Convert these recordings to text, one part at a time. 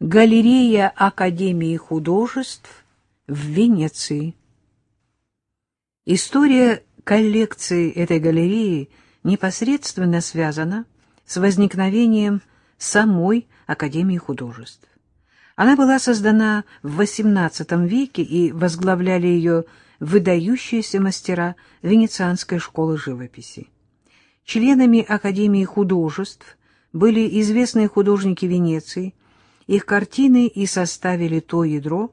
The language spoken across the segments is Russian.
Галерея Академии художеств в Венеции. История коллекции этой галереи непосредственно связана с возникновением самой Академии художеств. Она была создана в XVIII веке и возглавляли ее выдающиеся мастера Венецианской школы живописи. Членами Академии художеств были известные художники Венеции – их картины и составили то ядро,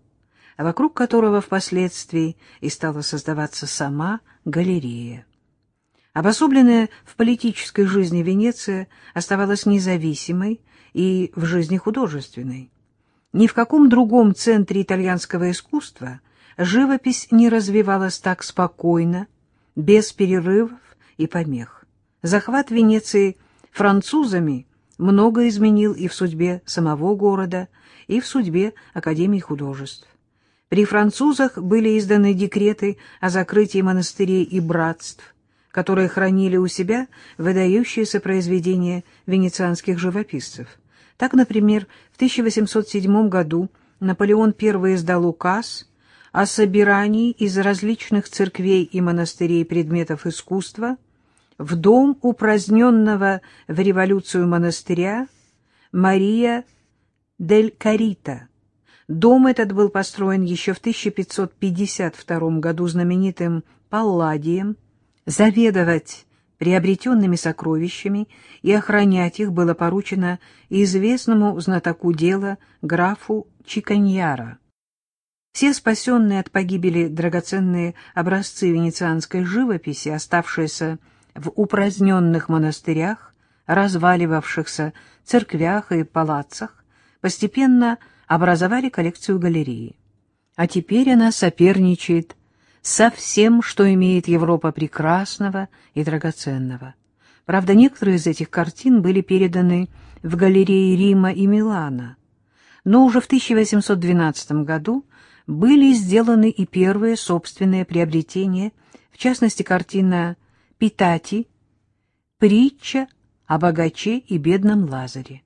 вокруг которого впоследствии и стала создаваться сама галерея. Обособленная в политической жизни Венеция оставалась независимой и в жизни художественной. Ни в каком другом центре итальянского искусства живопись не развивалась так спокойно, без перерывов и помех. Захват Венеции французами – много изменил и в судьбе самого города, и в судьбе Академии художеств. При французах были изданы декреты о закрытии монастырей и братств, которые хранили у себя выдающиеся произведения венецианских живописцев. Так, например, в 1807 году Наполеон I издал указ о собирании из различных церквей и монастырей предметов искусства – в дом упраздненного в революцию монастыря Мария дель Карита. Дом этот был построен еще в 1552 году знаменитым Палладием. Заведовать приобретенными сокровищами и охранять их было поручено известному знатоку дела графу Чиканьяра. Все спасенные от погибели драгоценные образцы венецианской живописи, оставшиеся в упраздненных монастырях, разваливавшихся церквях и палацах, постепенно образовали коллекцию галереи. А теперь она соперничает со всем, что имеет Европа прекрасного и драгоценного. Правда, некоторые из этих картин были переданы в галереи Рима и Милана, но уже в 1812 году были сделаны и первые собственные приобретения, в частности, картина Питати, притча о богаче и бедном Лазаре.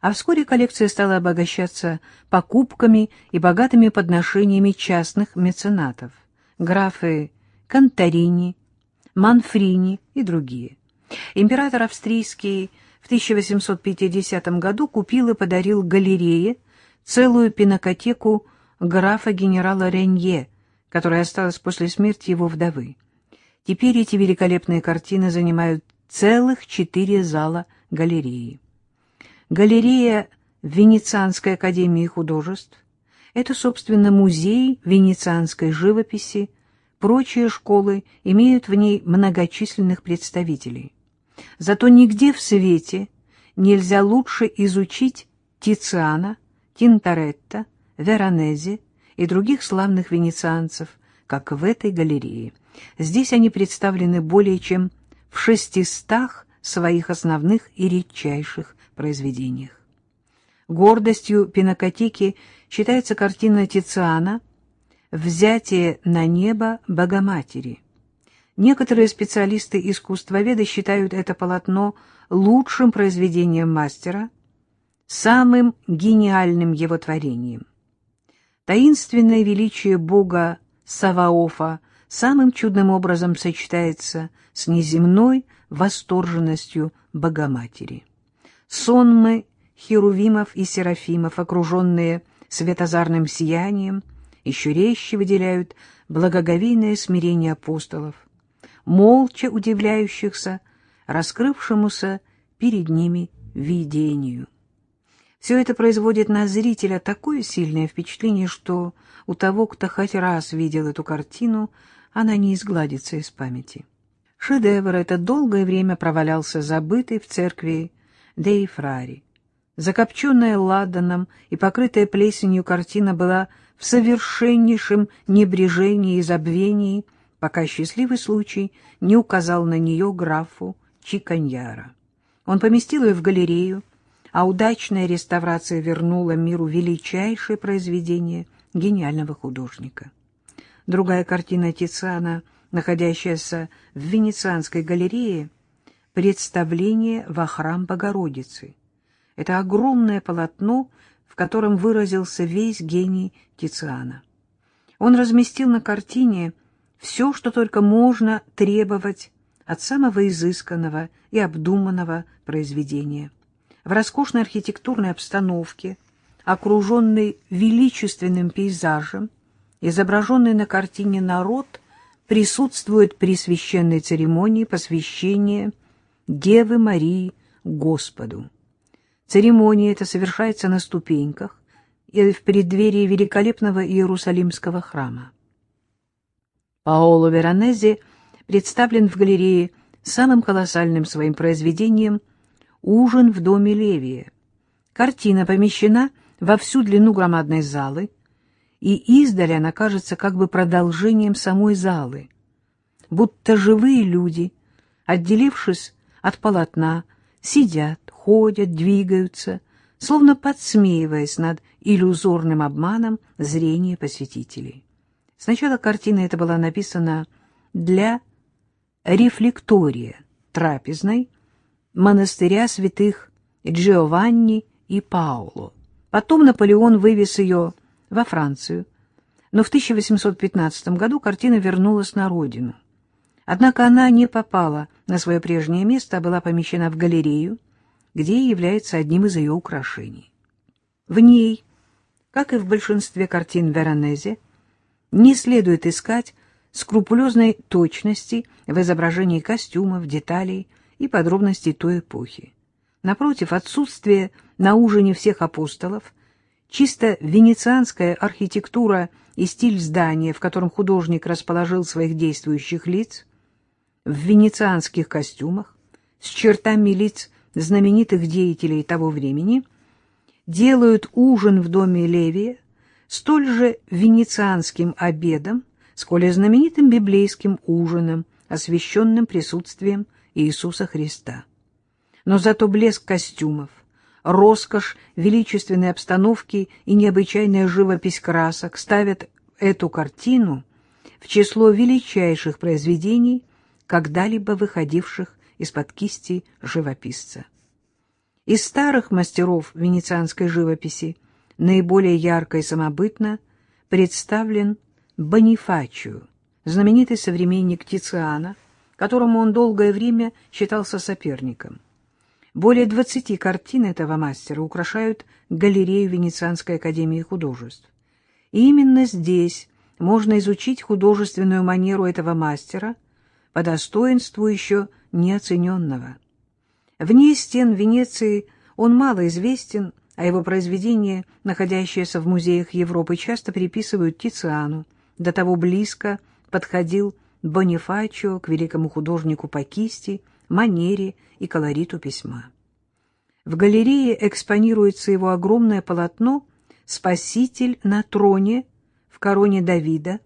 А вскоре коллекция стала обогащаться покупками и богатыми подношениями частных меценатов, графы Конторини, Манфрини и другие. Император австрийский в 1850 году купил и подарил галерее целую пинокотеку графа-генерала Ренье, которая осталась после смерти его вдовы. Теперь эти великолепные картины занимают целых четыре зала галереи. Галерея Венецианской академии художеств — это, собственно, музей венецианской живописи, прочие школы имеют в ней многочисленных представителей. Зато нигде в свете нельзя лучше изучить Тициана, Тинторетто, Веронезе и других славных венецианцев, как в этой галерее. Здесь они представлены более чем в шестистах своих основных и редчайших произведениях. Гордостью пинокотеки считается картина Тициана «Взятие на небо Богоматери». Некоторые специалисты-искусствоведы считают это полотно лучшим произведением мастера, самым гениальным его творением. Таинственное величие бога Саваофа самым чудным образом сочетается с неземной восторженностью Богоматери. Сонмы херувимов и серафимов, окруженные светозарным сиянием, еще резче выделяют благоговейное смирение апостолов, молча удивляющихся раскрывшемуся перед ними видению. Все это производит на зрителя такое сильное впечатление, что у того, кто хоть раз видел эту картину, она не изгладится из памяти. Шедевр этот долгое время провалялся забытый в церкви Деи Фрари. Закопченная ладаном и покрытая плесенью картина была в совершеннейшем небрежении и забвении, пока счастливый случай не указал на нее графу Чиканьяра. Он поместил ее в галерею, а удачная реставрация вернула миру величайшее произведение гениального художника. Другая картина Тициана, находящаяся в Венецианской галерее, «Представление во храм Богородицы». Это огромное полотно, в котором выразился весь гений Тициана. Он разместил на картине все, что только можно требовать от самого изысканного и обдуманного произведения. В роскошной архитектурной обстановке, окруженный величественным пейзажем, изображенный на картине народ присутствует при священной церемонии посвящения Девы Марии Господу. Церемония эта совершается на ступеньках и в преддверии великолепного Иерусалимского храма. Паоло Веронезе представлен в галерее самым колоссальным своим произведением «Ужин в доме Левия». Картина помещена во всю длину громадной залы, и издали она кажется как бы продолжением самой залы, будто живые люди, отделившись от полотна, сидят, ходят, двигаются, словно подсмеиваясь над иллюзорным обманом зрения посетителей. Сначала картина эта была написана для рефлектория трапезной монастыря святых Джиованни и Пауло. Потом Наполеон вывез ее во Францию, но в 1815 году картина вернулась на родину. Однако она не попала на свое прежнее место, а была помещена в галерею, где является одним из ее украшений. В ней, как и в большинстве картин Веронезе, не следует искать скрупулезной точности в изображении костюмов, деталей и подробностей той эпохи. Напротив, отсутствие на ужине всех апостолов, чисто венецианская архитектура и стиль здания, в котором художник расположил своих действующих лиц, в венецианских костюмах, с чертами лиц знаменитых деятелей того времени, делают ужин в доме Левия столь же венецианским обедом, сколь и знаменитым библейским ужином, освященным присутствием Иисуса Христа. Но зато блеск костюмов, роскошь величественной обстановки и необычайная живопись красок ставят эту картину в число величайших произведений, когда-либо выходивших из-под кисти живописца. Из старых мастеров венецианской живописи наиболее ярко и самобытно представлен Бонифачио, знаменитый современник Тициана, которому он долгое время считался соперником. Более двадцати картин этого мастера украшают галерею Венецианской академии художеств. И именно здесь можно изучить художественную манеру этого мастера, по достоинству еще неоцененного. Вне стен Венеции он мало известен, а его произведения, находящиеся в музеях Европы, часто приписывают Тициану, до того близко подходил Бонифачио к великому художнику по кисти, манере и колориту письма. В галерее экспонируется его огромное полотно «Спаситель на троне» в короне Давида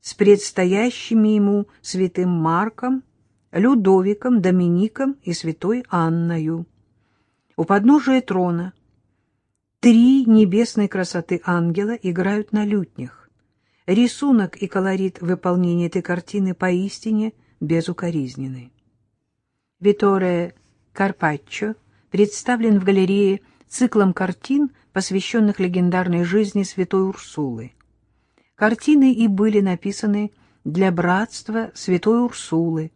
с предстоящими ему святым Марком, Людовиком, Домиником и святой Анною. У подножия трона три небесной красоты ангела играют на лютнях. Рисунок и колорит выполнения этой картины поистине безукоризненны. Виторе Карпаччо представлен в галерее циклом картин, посвященных легендарной жизни святой Урсулы. Картины и были написаны для братства святой Урсулы,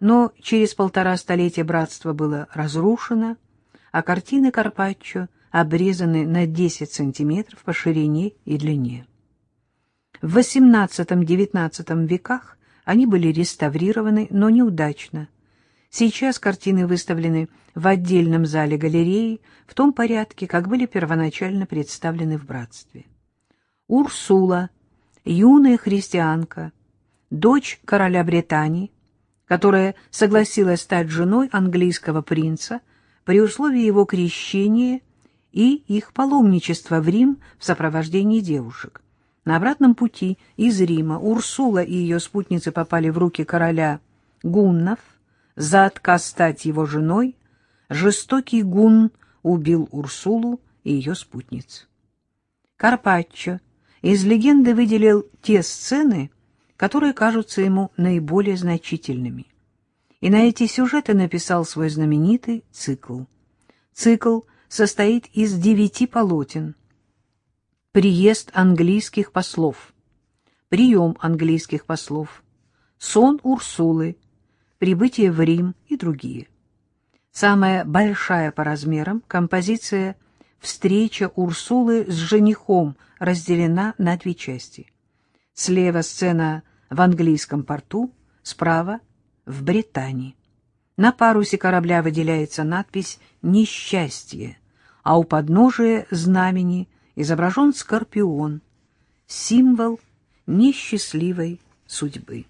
но через полтора столетия братство было разрушено, а картины Карпаччо обрезаны на 10 сантиметров по ширине и длине. В XVIII-XIX веках они были реставрированы, но неудачно. Сейчас картины выставлены в отдельном зале галереи в том порядке, как были первоначально представлены в братстве. Урсула, юная христианка, дочь короля Британии, которая согласилась стать женой английского принца при условии его крещения и их паломничества в Рим в сопровождении девушек. На обратном пути из Рима Урсула и ее спутницы попали в руки короля гуннов. За отказ стать его женой жестокий гунн убил Урсулу и ее спутниц. Карпаччо из легенды выделил те сцены, которые кажутся ему наиболее значительными. И на эти сюжеты написал свой знаменитый цикл. Цикл состоит из девяти полотен. Приезд английских послов, прием английских послов, сон Урсулы, прибытие в Рим и другие. Самая большая по размерам композиция «Встреча Урсулы с женихом» разделена на две части. Слева сцена в английском порту, справа — в Британии. На парусе корабля выделяется надпись «Несчастье», а у подножия знамени изображен скорпион, символ несчастливой судьбы.